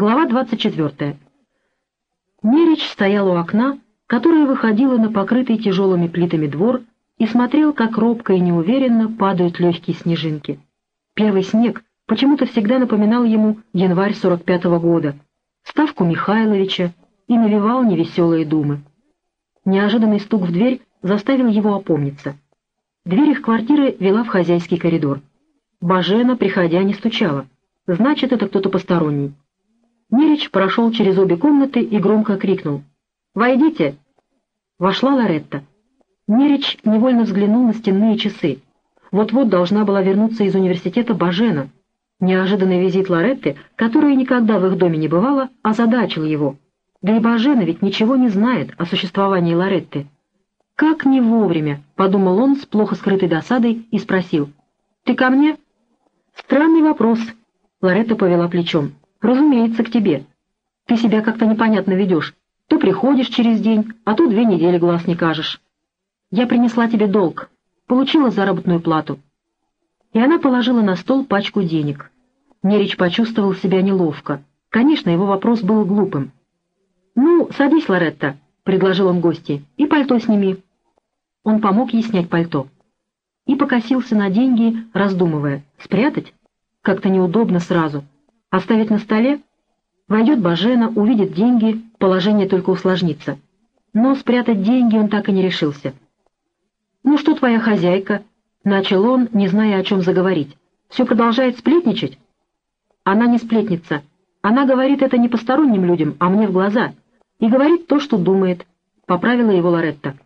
Глава 24. Нерич стоял у окна, которое выходило на покрытый тяжелыми плитами двор, и смотрел, как робко и неуверенно падают легкие снежинки. Первый снег почему-то всегда напоминал ему январь 45-го года, ставку Михайловича, и навевал невеселые думы. Неожиданный стук в дверь заставил его опомниться. Дверь их квартиры вела в хозяйский коридор. Бажена, приходя, не стучала. Значит, это кто-то посторонний. Нерич прошел через обе комнаты и громко крикнул. «Войдите!» Вошла Лоретта. Нерич невольно взглянул на стенные часы. Вот-вот должна была вернуться из университета Бажена. Неожиданный визит Лоретты, которая никогда в их доме не бывала, озадачил его. Да и Бажена ведь ничего не знает о существовании Лоретты. «Как не вовремя», — подумал он с плохо скрытой досадой и спросил. «Ты ко мне?» «Странный вопрос», — Лоретта повела плечом. «Разумеется, к тебе. Ты себя как-то непонятно ведешь. То приходишь через день, а то две недели глаз не кажешь. Я принесла тебе долг, получила заработную плату». И она положила на стол пачку денег. Нерич почувствовал себя неловко. Конечно, его вопрос был глупым. «Ну, садись, Лоретта», — предложил он гости, — «и пальто сними». Он помог ей снять пальто. И покосился на деньги, раздумывая, спрятать? Как-то неудобно сразу. Оставить на столе? Войдет Бажена, увидит деньги, положение только усложнится. Но спрятать деньги он так и не решился. «Ну что твоя хозяйка?» — начал он, не зная, о чем заговорить. «Все продолжает сплетничать?» «Она не сплетница. Она говорит это не посторонним людям, а мне в глаза. И говорит то, что думает», — поправила его Лоретта.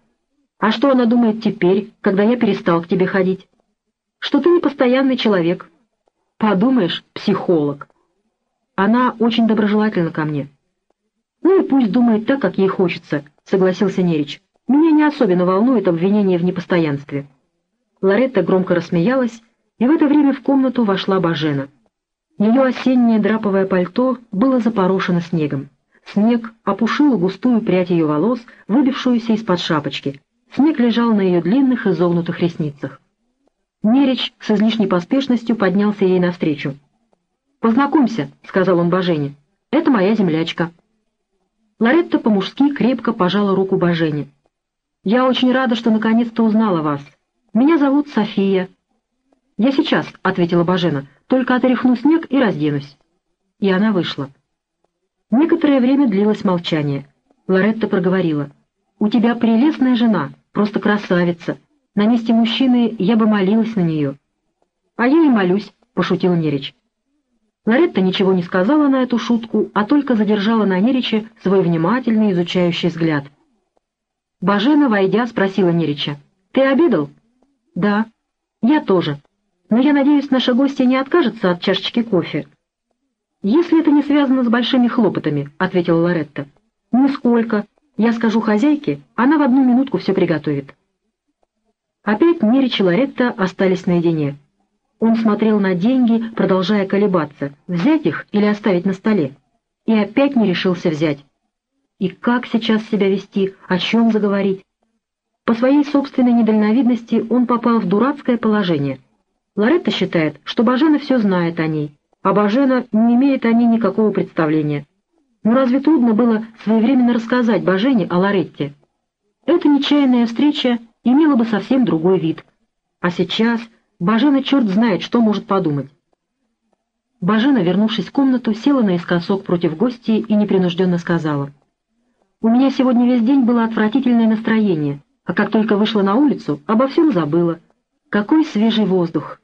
«А что она думает теперь, когда я перестал к тебе ходить?» «Что ты непостоянный человек, Подумаешь, психолог. Она очень доброжелательна ко мне. Ну и пусть думает так, как ей хочется, согласился Нерич. Меня не особенно волнует обвинение в непостоянстве. Лоретта громко рассмеялась, и в это время в комнату вошла Бажена. Ее осеннее драповое пальто было запорошено снегом. Снег опушил густую прядь ее волос, выбившуюся из-под шапочки. Снег лежал на ее длинных изогнутых ресницах. Нерич с излишней поспешностью поднялся ей навстречу. «Познакомься», — сказал он Божене. «Это моя землячка». Лоретта по-мужски крепко пожала руку Божене. «Я очень рада, что наконец-то узнала вас. Меня зовут София». «Я сейчас», — ответила Божена, — «только отряхну снег и разденусь». И она вышла. Некоторое время длилось молчание. Лоретта проговорила. «У тебя прелестная жена, просто красавица. На месте мужчины я бы молилась на нее. — А я и молюсь, — пошутил Нерич. Лоретта ничего не сказала на эту шутку, а только задержала на Нериче свой внимательный изучающий взгляд. Бажена, войдя, спросила Нерича. — Ты обедал? — Да. — Я тоже. Но я надеюсь, наша гостья не откажется от чашечки кофе. — Если это не связано с большими хлопотами, — ответила Лоретта. — Нисколько. Я скажу хозяйке, она в одну минутку все приготовит. Опять Нерич и Лоретта остались наедине. Он смотрел на деньги, продолжая колебаться, взять их или оставить на столе. И опять не решился взять. И как сейчас себя вести, о чем заговорить? По своей собственной недальновидности он попал в дурацкое положение. Лоретта считает, что Бажена все знает о ней, а Бажена не имеет о ней никакого представления. Но разве трудно было своевременно рассказать Бажене о Лоретте? Эта нечаянная встреча имела бы совсем другой вид. А сейчас Бажена черт знает, что может подумать. Бажена, вернувшись в комнату, села наискосок против гостей и непринужденно сказала. «У меня сегодня весь день было отвратительное настроение, а как только вышла на улицу, обо всем забыла. Какой свежий воздух!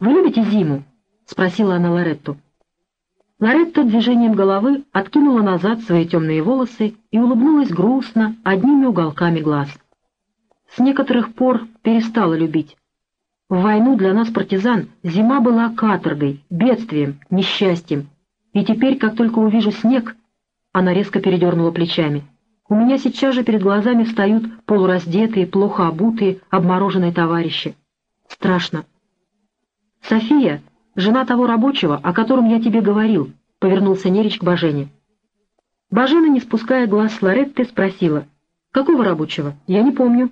Вы любите зиму?» — спросила она Лоретту. Лоретта движением головы откинула назад свои темные волосы и улыбнулась грустно одними уголками глаз с некоторых пор перестала любить. В войну для нас, партизан, зима была каторгой, бедствием, несчастьем. И теперь, как только увижу снег, она резко передернула плечами. У меня сейчас же перед глазами встают полураздетые, плохо обутые, обмороженные товарищи. Страшно. «София, жена того рабочего, о котором я тебе говорил», — повернулся Нерич к Бажене. Бажена, не спуская глаз с Лоретты, спросила. «Какого рабочего? Я не помню»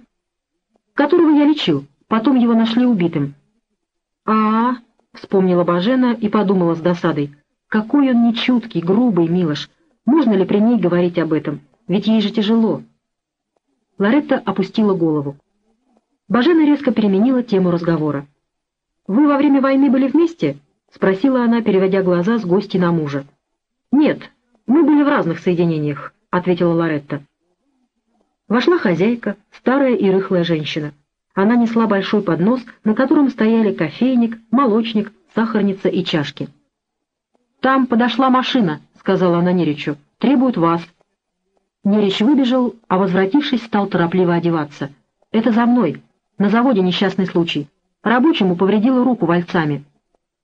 которого я лечил, потом его нашли убитым. а, -а, -а вспомнила Бажена и подумала с досадой. Какой он нечуткий, грубый, Милош. Можно ли при ней говорить об этом? Ведь ей же тяжело. Лоретта опустила голову. Бажена резко переменила тему разговора. «Вы во время войны были вместе?» — спросила она, переводя глаза с гости на мужа. «Нет, мы были в разных соединениях», — ответила Лоретта. Вошла хозяйка, старая и рыхлая женщина. Она несла большой поднос, на котором стояли кофейник, молочник, сахарница и чашки. «Там подошла машина», — сказала она Неричу. «Требуют вас». Нерич выбежал, а, возвратившись, стал торопливо одеваться. «Это за мной. На заводе несчастный случай. Рабочему повредила руку вальцами.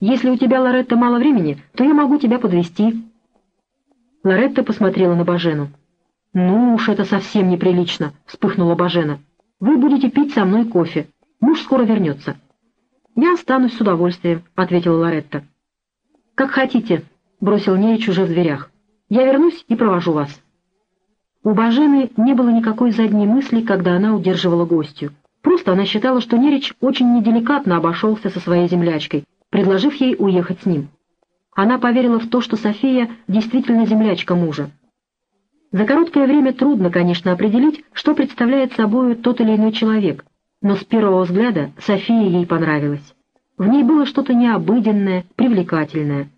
Если у тебя, Лоретта, мало времени, то я могу тебя подвести. Лоретта посмотрела на Бажену. «Ну уж это совсем неприлично», — вспыхнула Бажена. «Вы будете пить со мной кофе. Муж скоро вернется». «Я останусь с удовольствием», — ответила Лоретта. «Как хотите», — бросил Нерич уже в дверях. «Я вернусь и провожу вас». У Бажены не было никакой задней мысли, когда она удерживала гостью. Просто она считала, что Нерич очень неделикатно обошелся со своей землячкой, предложив ей уехать с ним. Она поверила в то, что София действительно землячка мужа. За короткое время трудно, конечно, определить, что представляет собой тот или иной человек, но с первого взгляда София ей понравилась. В ней было что-то необыденное, привлекательное.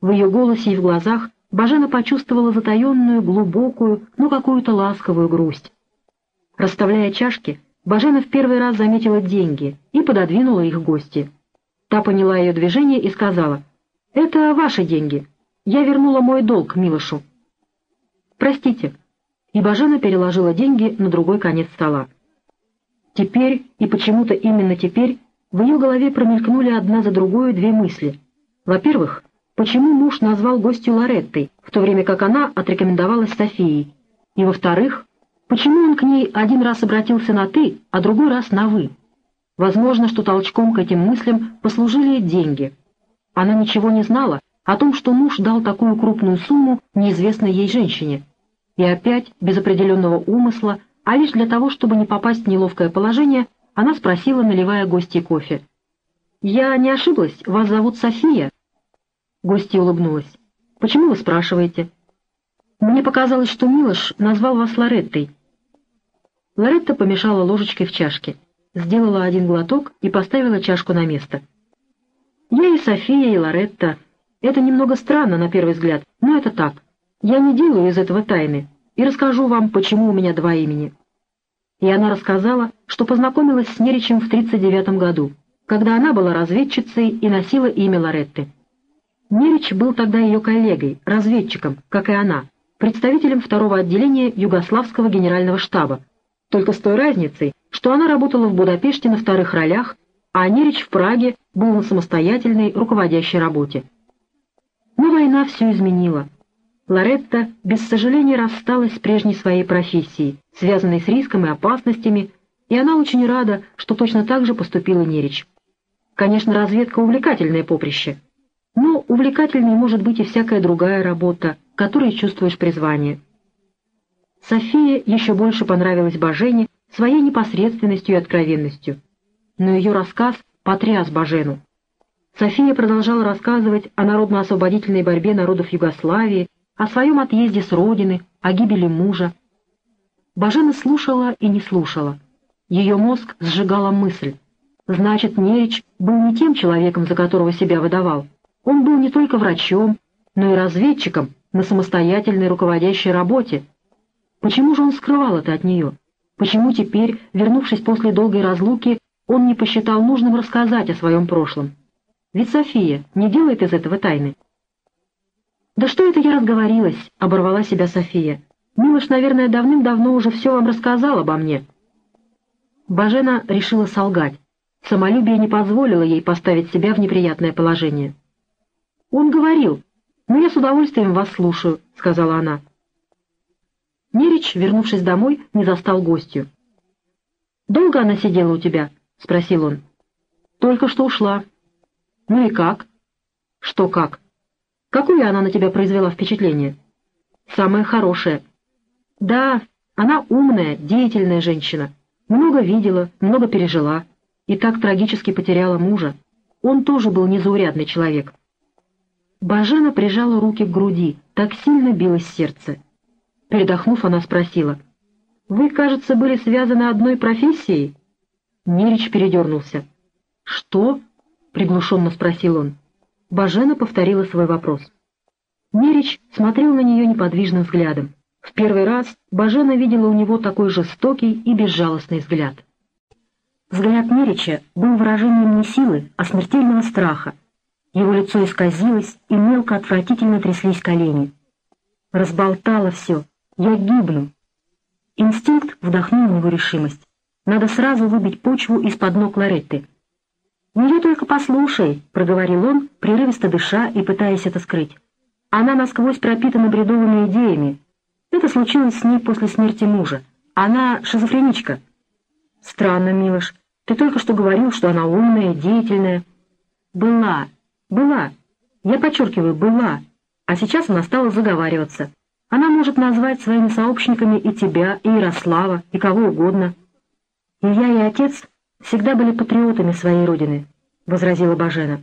В ее голосе и в глазах Бажена почувствовала затаенную, глубокую, но какую-то ласковую грусть. Расставляя чашки, Бажена в первый раз заметила деньги и пододвинула их гости. Та поняла ее движение и сказала, «Это ваши деньги. Я вернула мой долг Милошу». «Простите». И Бажена переложила деньги на другой конец стола. Теперь, и почему-то именно теперь, в ее голове промелькнули одна за другой две мысли. Во-первых, почему муж назвал гостью Лореттой, в то время как она отрекомендовалась Софией? И во-вторых, Почему он к ней один раз обратился на «ты», а другой раз на «вы»? Возможно, что толчком к этим мыслям послужили деньги. Она ничего не знала о том, что муж дал такую крупную сумму неизвестной ей женщине. И опять, без определенного умысла, а лишь для того, чтобы не попасть в неловкое положение, она спросила, наливая гостье кофе. «Я не ошиблась, вас зовут София?» Гостья улыбнулась. «Почему вы спрашиваете?» «Мне показалось, что Милош назвал вас Лореттой. Лоретта помешала ложечкой в чашке, сделала один глоток и поставила чашку на место. «Я и София, и Лоретта. Это немного странно на первый взгляд, но это так. Я не делаю из этого тайны и расскажу вам, почему у меня два имени». И она рассказала, что познакомилась с Неричем в 39 году, когда она была разведчицей и носила имя Лоретты. Нерич был тогда ее коллегой, разведчиком, как и она, представителем второго отделения Югославского генерального штаба, только с той разницей, что она работала в Будапеште на вторых ролях, а Нерич в Праге был на самостоятельной руководящей работе. Но война все изменила. Лоретта без сожаления рассталась с прежней своей профессией, связанной с риском и опасностями, и она очень рада, что точно так же поступила Нерич. Конечно, разведка — увлекательное поприще, но увлекательной может быть и всякая другая работа, которой чувствуешь призвание. София еще больше понравилась Бажене своей непосредственностью и откровенностью. Но ее рассказ потряс Бажену. София продолжала рассказывать о народно-освободительной борьбе народов Югославии, о своем отъезде с родины, о гибели мужа. Бажена слушала и не слушала. Ее мозг сжигала мысль. Значит, Нерич был не тем человеком, за которого себя выдавал. Он был не только врачом, но и разведчиком на самостоятельной руководящей работе, Почему же он скрывал это от нее? Почему теперь, вернувшись после долгой разлуки, он не посчитал нужным рассказать о своем прошлом? Ведь София не делает из этого тайны. «Да что это я разговорилась?» — оборвала себя София. «Милош, наверное, давным-давно уже все вам рассказал обо мне». Бажена решила солгать. Самолюбие не позволило ей поставить себя в неприятное положение. «Он говорил, но я с удовольствием вас слушаю», — сказала она. Нерич, вернувшись домой, не застал гостью. «Долго она сидела у тебя?» — спросил он. «Только что ушла». «Ну и как?» «Что как?» «Какое она на тебя произвела впечатление?» «Самое хорошее». «Да, она умная, деятельная женщина. Много видела, много пережила. И так трагически потеряла мужа. Он тоже был незаурядный человек». Бажена прижала руки к груди, так сильно билось сердце. Передохнув, она спросила, «Вы, кажется, были связаны одной профессией?» Нерич передернулся. «Что?» — приглушенно спросил он. Бажена повторила свой вопрос. Нерич смотрел на нее неподвижным взглядом. В первый раз Бажена видела у него такой жестокий и безжалостный взгляд. Взгляд Нерича был выражением не силы, а смертельного страха. Его лицо исказилось, и мелко отвратительно тряслись колени. «Разболтала все. Я гибну». Инстинкт вдохнул в него решимость. Надо сразу выбить почву из-под ног Лоретты. «Ее только послушай», — проговорил он, прерывисто дыша и пытаясь это скрыть. «Она насквозь пропитана бредовыми идеями. Это случилось с ней после смерти мужа. Она шизофреничка». «Странно, Милош. Ты только что говорил, что она умная, деятельная». «Была, была. Я подчеркиваю, была. А сейчас она стала заговариваться. Она может назвать своими сообщниками и тебя, и Ярослава, и кого угодно». «И я, и отец всегда были патриотами своей родины», — возразила Бажена.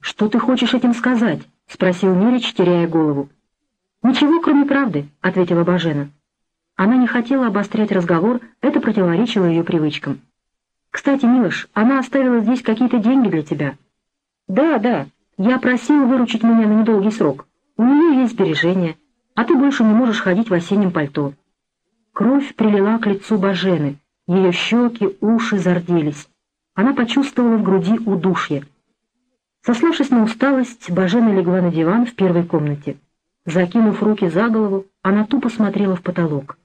«Что ты хочешь этим сказать?» — спросил Мирич, теряя голову. «Ничего, кроме правды», — ответила Бажена. Она не хотела обострять разговор, это противоречило ее привычкам. «Кстати, Милош, она оставила здесь какие-то деньги для тебя». «Да, да, я просил выручить меня на недолгий срок. У нее есть сбережения, а ты больше не можешь ходить в осеннем пальто». Кровь прилила к лицу Бажены. Ее щеки, уши зарделись. Она почувствовала в груди удушье. Сославшись на усталость, Бажена легла на диван в первой комнате. Закинув руки за голову, она тупо смотрела в потолок.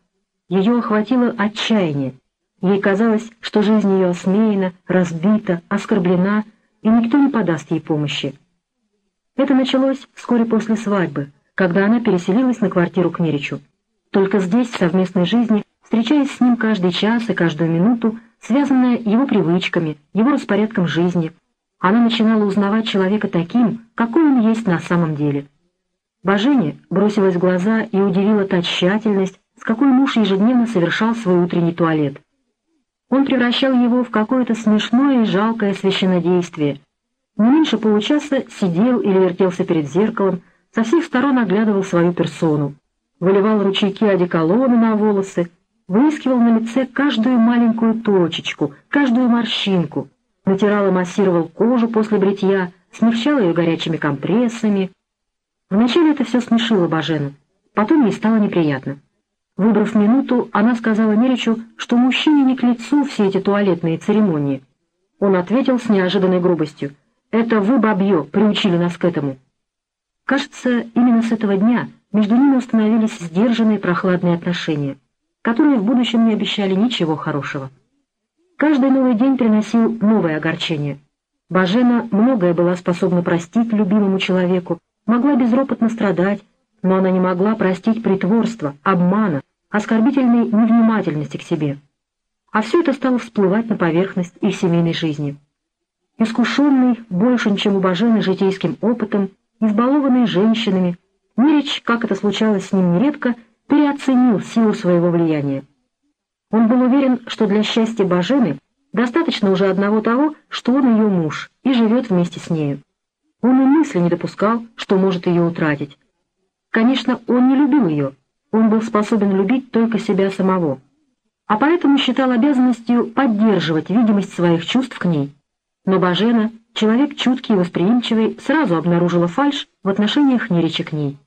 Ее охватило отчаяние. Ей казалось, что жизнь ее осмеяна, разбита, оскорблена, и никто не подаст ей помощи. Это началось вскоре после свадьбы, когда она переселилась на квартиру к Меричу. Только здесь, в совместной жизни, встречаясь с ним каждый час и каждую минуту, связанная его привычками, его распорядком жизни, она начинала узнавать человека таким, какой он есть на самом деле. Божене бросилась в глаза и удивила та тщательность, с какой муж ежедневно совершал свой утренний туалет. Он превращал его в какое-то смешное и жалкое священнодействие. Не меньше получаса сидел или вертелся перед зеркалом, со всех сторон оглядывал свою персону, выливал ручейки одеколона на волосы, выискивал на лице каждую маленькую точечку, каждую морщинку, натирал и массировал кожу после бритья, смягчал ее горячими компрессами. Вначале это все смешило Бажену, потом ей стало неприятно. Выбрав минуту, она сказала Меричу, что мужчине не к лицу все эти туалетные церемонии. Он ответил с неожиданной грубостью. «Это вы, бабье, приучили нас к этому». Кажется, именно с этого дня между ними установились сдержанные прохладные отношения которые в будущем не обещали ничего хорошего. Каждый новый день приносил новое огорчение. Бажена многое была способна простить любимому человеку, могла безропотно страдать, но она не могла простить притворство, обмана, оскорбительной невнимательности к себе. А все это стало всплывать на поверхность их семейной жизни. Искушенный большим, чем у Бажены, житейским опытом, избалованный женщинами, Мирич, как это случалось с ним нередко, переоценил силу своего влияния. Он был уверен, что для счастья Бажены достаточно уже одного того, что он ее муж и живет вместе с нею. Он и мысли не допускал, что может ее утратить. Конечно, он не любил ее, он был способен любить только себя самого, а поэтому считал обязанностью поддерживать видимость своих чувств к ней. Но Бажена, человек чуткий и восприимчивый, сразу обнаружила фальшь в отношениях Нерича к ней.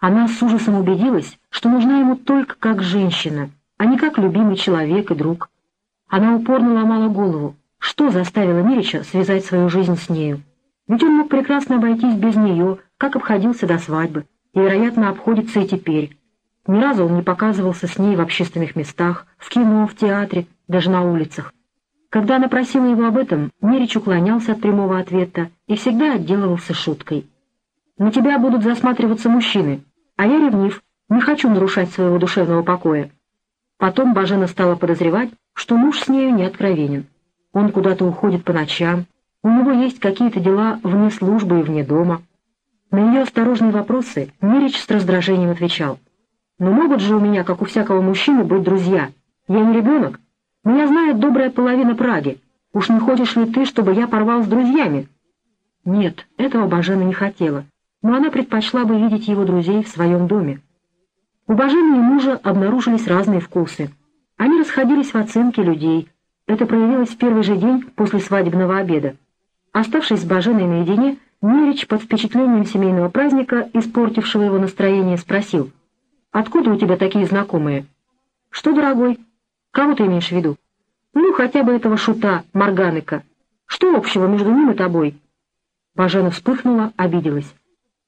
Она с ужасом убедилась, что нужна ему только как женщина, а не как любимый человек и друг. Она упорно ломала голову, что заставило Мирича связать свою жизнь с нею. Ведь он мог прекрасно обойтись без нее, как обходился до свадьбы, и, вероятно, обходится и теперь. Ни разу он не показывался с ней в общественных местах, в кино, в театре, даже на улицах. Когда она просила его об этом, Мирич уклонялся от прямого ответа и всегда отделывался шуткой. «На тебя будут засматриваться мужчины», а я ревнив, не хочу нарушать своего душевного покоя. Потом Бажена стала подозревать, что муж с нею не откровенен. Он куда-то уходит по ночам, у него есть какие-то дела вне службы и вне дома. На ее осторожные вопросы Мирич с раздражением отвечал. «Но могут же у меня, как у всякого мужчины, быть друзья? Я не ребенок. Меня знает добрая половина Праги. Уж не хочешь ли ты, чтобы я порвал с друзьями?» Нет, этого Бажена не хотела. Но она предпочла бы видеть его друзей в своем доме. У Бажены и мужа обнаружились разные вкусы. Они расходились в оценке людей. Это проявилось в первый же день после свадебного обеда. Оставшись с Баженой наедине, Нерич под впечатлением семейного праздника, испортившего его настроение, спросил, «Откуда у тебя такие знакомые?» «Что, дорогой? Кого ты имеешь в виду?» «Ну, хотя бы этого шута, Морганыка. Что общего между ним и тобой?» Бажена вспыхнула, обиделась.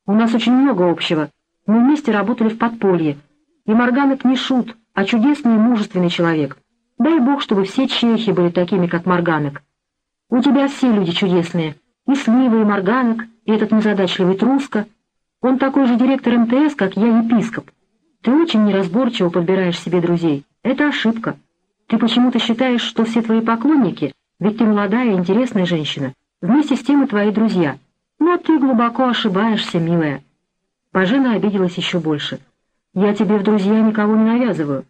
«У нас очень много общего. Мы вместе работали в подполье. И Морганок не шут, а чудесный и мужественный человек. Дай бог, чтобы все чехи были такими, как Морганок. У тебя все люди чудесные. И Слива, и Морганок, и этот незадачливый Труска. Он такой же директор МТС, как я, епископ. Ты очень неразборчиво подбираешь себе друзей. Это ошибка. Ты почему-то считаешь, что все твои поклонники, ведь ты молодая и интересная женщина, вместе с тем и твои друзья. Но ты глубоко ошибаешься, милая. Пажена обиделась еще больше. Я тебе в друзья никого не навязываю.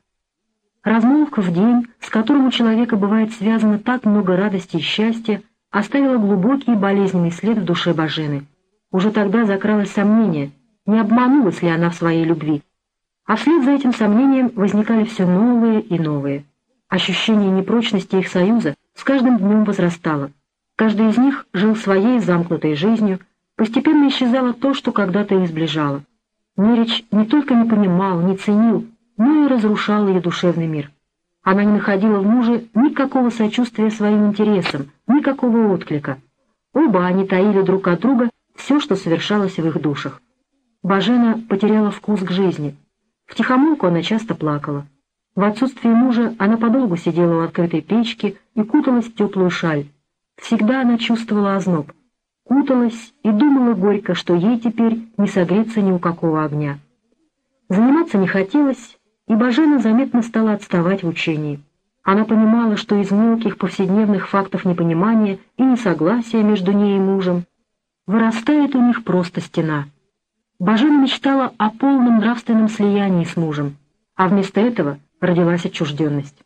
Размолвка в день, с которым у человека бывает связано так много радости и счастья, оставила глубокий и болезненный след в душе Бажены. Уже тогда закралось сомнение, не обманулась ли она в своей любви. А вслед за этим сомнением возникали все новые и новые. Ощущение непрочности их союза с каждым днем возрастало. Каждый из них жил своей замкнутой жизнью, постепенно исчезало то, что когда-то их сближало. Нерич не только не понимал, не ценил, но и разрушал ее душевный мир. Она не находила в муже никакого сочувствия своим интересам, никакого отклика. Оба они таили друг от друга все, что совершалось в их душах. Бажена потеряла вкус к жизни. В тихомолку она часто плакала. В отсутствие мужа она подолгу сидела у открытой печки и куталась в теплую шаль. Всегда она чувствовала озноб. Куталась и думала горько, что ей теперь не согреться ни у какого огня. Заниматься не хотелось, и Бажена заметно стала отставать в учении. Она понимала, что из мелких повседневных фактов непонимания и несогласия между ней и мужем вырастает у них просто стена. Бажена мечтала о полном нравственном слиянии с мужем, а вместо этого родилась отчужденность.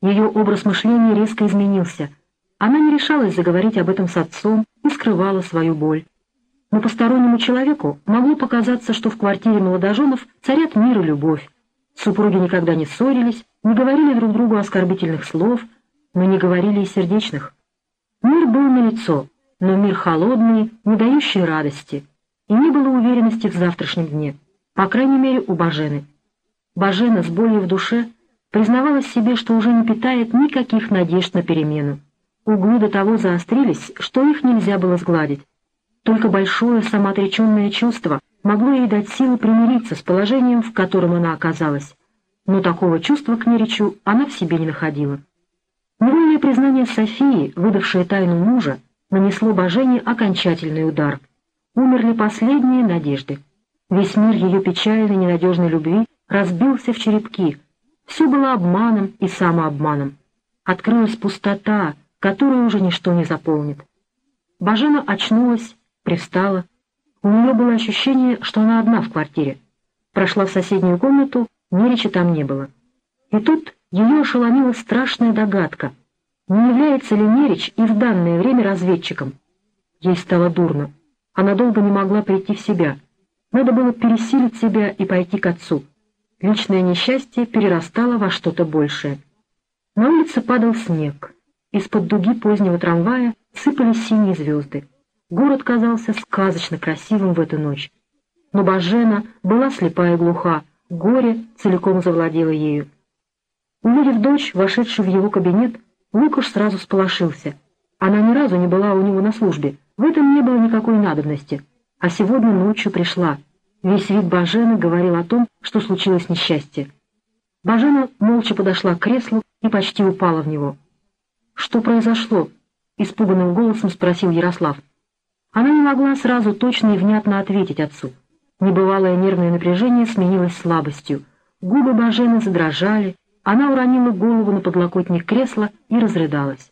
Ее образ мышления резко изменился. Она не решалась заговорить об этом с отцом и скрывала свою боль. Но постороннему человеку могло показаться, что в квартире молодоженов царят мир и любовь, Супруги никогда не ссорились, не говорили друг другу оскорбительных слов, но не говорили и сердечных. Мир был налицо, но мир холодный, не дающий радости, и не было уверенности в завтрашнем дне, по крайней мере у Бажены. Бажена с болью в душе признавалась себе, что уже не питает никаких надежд на перемену. Углы до того заострились, что их нельзя было сгладить. Только большое самоотреченное чувство могло ей дать силы примириться с положением, в котором она оказалась, но такого чувства к Неричу она в себе не находила. Невольное признание Софии, выдавшее тайну мужа, нанесло Божене окончательный удар. Умерли последние надежды. Весь мир ее печальной ненадежной любви разбился в черепки. Все было обманом и самообманом. Открылась пустота, которую уже ничто не заполнит. Бажена очнулась, привстала, у нее было ощущение, что она одна в квартире. Прошла в соседнюю комнату, Нерича там не было. И тут ее ошеломила страшная догадка. Не является ли Нерич и в данное время разведчиком? Ей стало дурно. Она долго не могла прийти в себя. Надо было пересилить себя и пойти к отцу. Личное несчастье перерастало во что-то большее. На улице падал снег. Из-под дуги позднего трамвая сыпались синие звезды. Город казался сказочно красивым в эту ночь. Но Бажена была слепая и глуха, горе целиком завладело ею. Увидев дочь, вошедшую в его кабинет, Лукаш сразу сполошился. Она ни разу не была у него на службе, в этом не было никакой надобности. А сегодня ночью пришла. Весь вид Бажены говорил о том, что случилось несчастье. Бажена молча подошла к креслу и почти упала в него. «Что произошло?» — испуганным голосом спросил Ярослав. Она не могла сразу точно и внятно ответить отцу. Небывалое нервное напряжение сменилось слабостью. Губы Бажены задрожали, она уронила голову на подлокотник кресла и разрыдалась.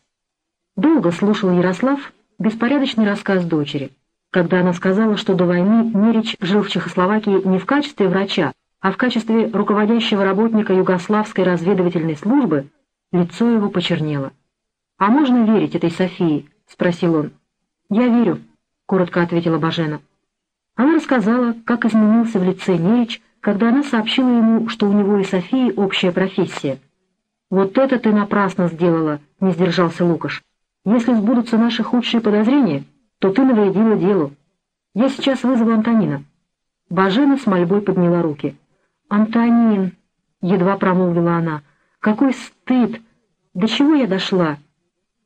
Долго слушал Ярослав беспорядочный рассказ дочери. Когда она сказала, что до войны Нерич жил в Чехословакии не в качестве врача, а в качестве руководящего работника Югославской разведывательной службы, лицо его почернело. «А можно верить этой Софии?» — спросил он. «Я верю», коротко ответила Бажена. Она рассказала, как изменился в лице Нерич, когда она сообщила ему, что у него и Софии общая профессия. «Вот это ты напрасно сделала», — не сдержался Лукаш. «Если сбудутся наши худшие подозрения, то ты навредила делу. Я сейчас вызову Антонина». Бажена с мольбой подняла руки. «Антонин», — едва промолвила она, — «какой стыд! До чего я дошла?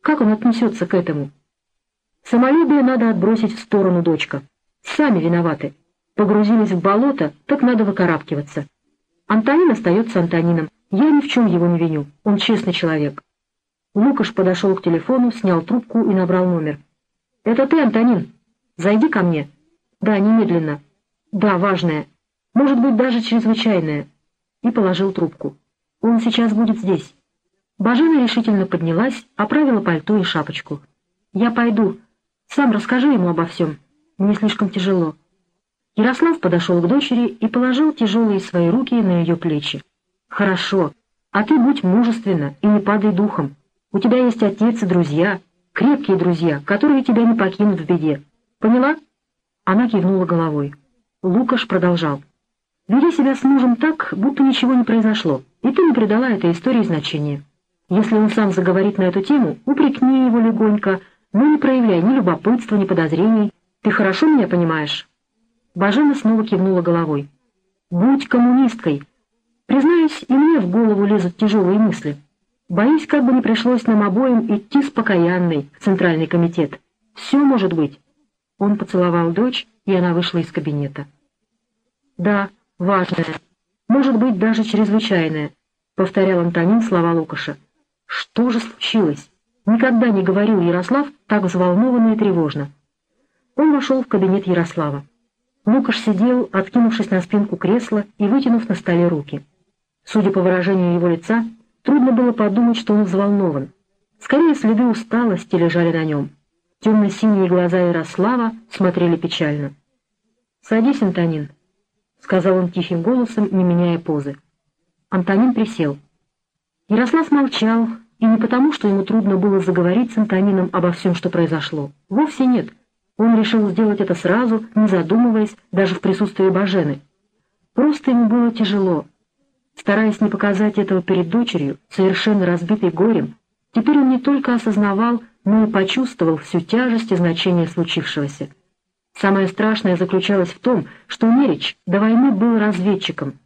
Как он отнесется к этому?» «Самолюбие надо отбросить в сторону, дочка. Сами виноваты. Погрузились в болото, так надо выкарабкиваться. Антонин остается Антонином. Я ни в чем его не виню. Он честный человек». Лукаш подошел к телефону, снял трубку и набрал номер. «Это ты, Антонин? Зайди ко мне». «Да, немедленно». «Да, важное. Может быть, даже чрезвычайное». И положил трубку. «Он сейчас будет здесь». Бажена решительно поднялась, оправила пальто и шапочку. «Я пойду. Сам расскажи ему обо всем. Мне слишком тяжело». Ярослав подошел к дочери и положил тяжелые свои руки на ее плечи. «Хорошо. А ты будь мужественна и не падай духом. У тебя есть отец и друзья, крепкие друзья, которые тебя не покинут в беде. Поняла?» Она кивнула головой. Лукаш продолжал. «Веди себя с мужем так, будто ничего не произошло, и ты не придала этой истории значения. Если он сам заговорит на эту тему, упрекни его легонько, но не проявляй ни любопытства, ни подозрений. Ты хорошо меня понимаешь?» Бажена снова кивнула головой. «Будь коммунисткой. Признаюсь, и мне в голову лезут тяжелые мысли. Боюсь, как бы не пришлось нам обоим идти с покаянной в Центральный комитет. Все может быть». Он поцеловал дочь, и она вышла из кабинета. «Да, важное. Может быть, даже чрезвычайное», — повторял Антонин слова Лукаша. «Что же случилось?» Никогда не говорил Ярослав так взволнованно и тревожно. Он вошел в кабинет Ярослава. Лукаш сидел, откинувшись на спинку кресла и вытянув на столе руки. Судя по выражению его лица, трудно было подумать, что он взволнован. Скорее, следы усталости лежали на нем. Темно-синие глаза Ярослава смотрели печально. «Садись, Антонин», — сказал он тихим голосом, не меняя позы. Антонин присел. Ярослав молчал, и не потому, что ему трудно было заговорить с Антонином обо всем, что произошло. Вовсе нет. Он решил сделать это сразу, не задумываясь, даже в присутствии Бажены. Просто ему было тяжело. Стараясь не показать этого перед дочерью, совершенно разбитой горем, теперь он не только осознавал, но и почувствовал всю тяжесть и значение случившегося. Самое страшное заключалось в том, что Мерич до войны был разведчиком.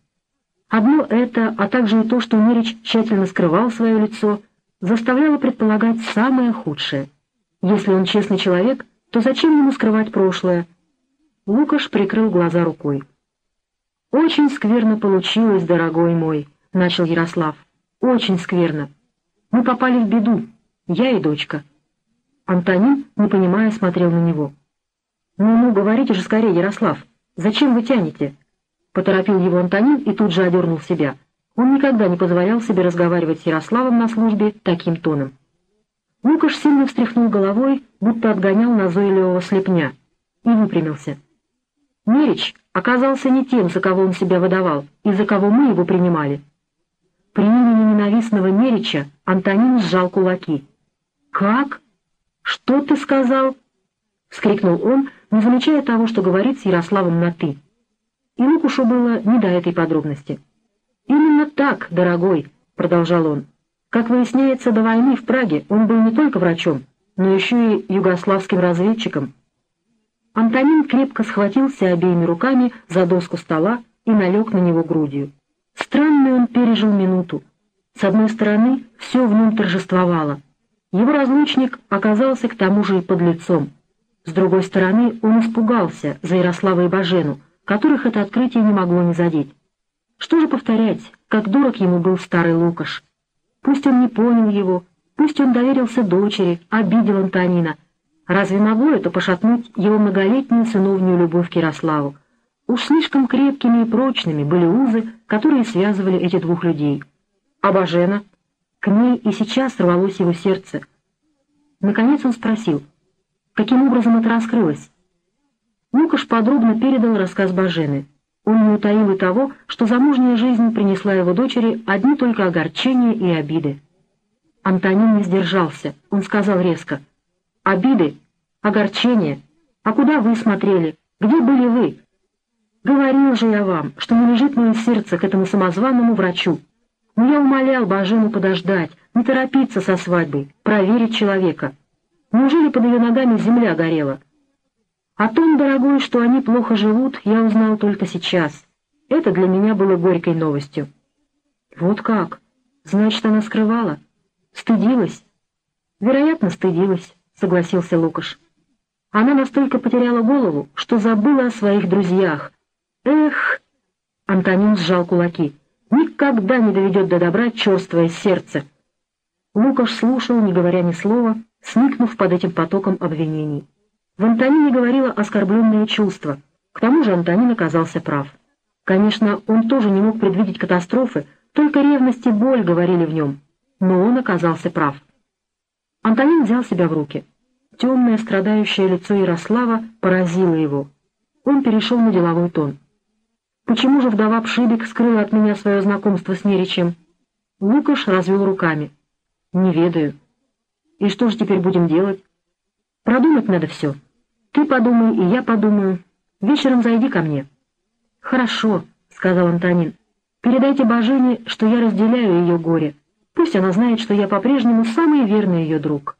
Одно это, а также и то, что Мерич тщательно скрывал свое лицо, заставляло предполагать самое худшее. Если он честный человек, то зачем ему скрывать прошлое? Лукаш прикрыл глаза рукой. «Очень скверно получилось, дорогой мой», — начал Ярослав. «Очень скверно. Мы попали в беду, я и дочка». Антонин, не понимая, смотрел на него. «Ну-ну, говорите же скорее, Ярослав, зачем вы тянете?» Поторопил его Антонин и тут же одернул себя. Он никогда не позволял себе разговаривать с Ярославом на службе таким тоном. Лукаш сильно встряхнул головой, будто отгонял назойливого слепня, и выпрямился. Мерич оказался не тем, за кого он себя выдавал, и за кого мы его принимали. При имени ненавистного Мерича Антонин сжал кулаки. «Как? Что ты сказал?» — вскрикнул он, не замечая того, что говорит с Ярославом на «ты». И Лукушу было не до этой подробности. «Именно так, дорогой», — продолжал он. Как выясняется, до войны в Праге он был не только врачом, но еще и югославским разведчиком. Антонин крепко схватился обеими руками за доску стола и налег на него грудью. Странную он пережил минуту. С одной стороны, все в нем торжествовало. Его разлучник оказался к тому же и под лицом. С другой стороны, он испугался за Ярослава и Бажену, которых это открытие не могло не задеть. Что же повторять, как дурак ему был старый Лукаш. Пусть он не понял его, пусть он доверился дочери, обидел Антонина. Разве могло это пошатнуть его многолетнюю сыновнюю любовь к Ярославу? Уж слишком крепкими и прочными были узы, которые связывали этих двух людей. А Бажена? К ней и сейчас рвалось его сердце. Наконец он спросил, каким образом это раскрылось? Лукаш подробно передал рассказ Бажены. Он не утаил и того, что замужняя жизнь принесла его дочери одни только огорчения и обиды. Антонин не сдержался, он сказал резко. «Обиды? Огорчения? А куда вы смотрели? Где были вы? Говорил же я вам, что не лежит мое сердце к этому самозванному врачу. Но я умолял Бажену подождать, не торопиться со свадьбой, проверить человека. Неужели под ее ногами земля горела? О том, дорогой, что они плохо живут, я узнал только сейчас. Это для меня было горькой новостью. Вот как? Значит, она скрывала? Стыдилась? Вероятно, стыдилась, согласился Лукаш. Она настолько потеряла голову, что забыла о своих друзьях. Эх! Антонин сжал кулаки. Никогда не доведет до добра черствое сердце. Лукаш слушал, не говоря ни слова, сникнув под этим потоком обвинений. В Антонине говорило оскорбленное чувство. К тому же Антонин оказался прав. Конечно, он тоже не мог предвидеть катастрофы, только ревность и боль говорили в нем. Но он оказался прав. Антонин взял себя в руки. Темное страдающее лицо Ярослава поразило его. Он перешел на деловой тон. «Почему же вдова Пшибик скрыла от меня свое знакомство с Неричем?» Лукаш развел руками. «Не ведаю. И что же теперь будем делать? Продумать надо все. Ты подумай, и я подумаю. Вечером зайди ко мне». «Хорошо», — сказал Антонин. «Передайте Бажене, что я разделяю ее горе. Пусть она знает, что я по-прежнему самый верный ее друг».